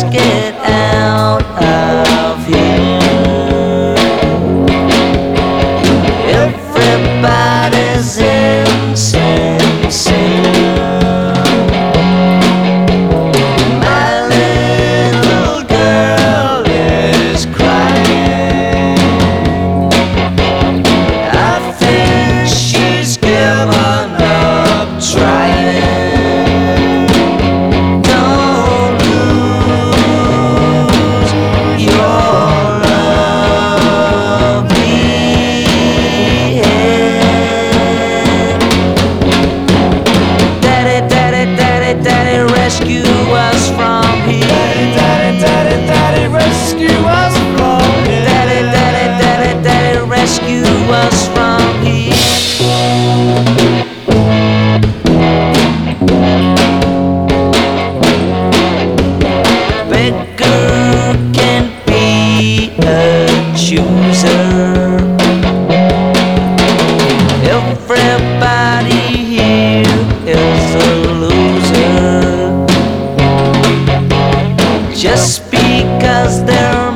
scared. Everybody here is a loser. Just because they're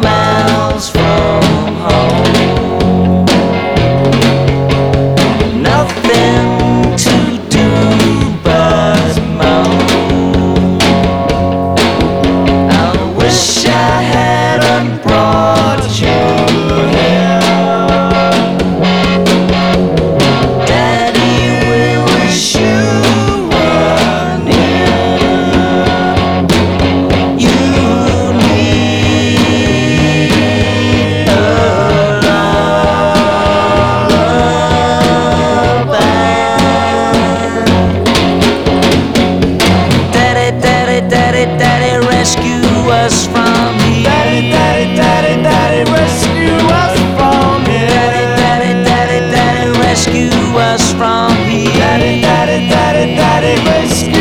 But it was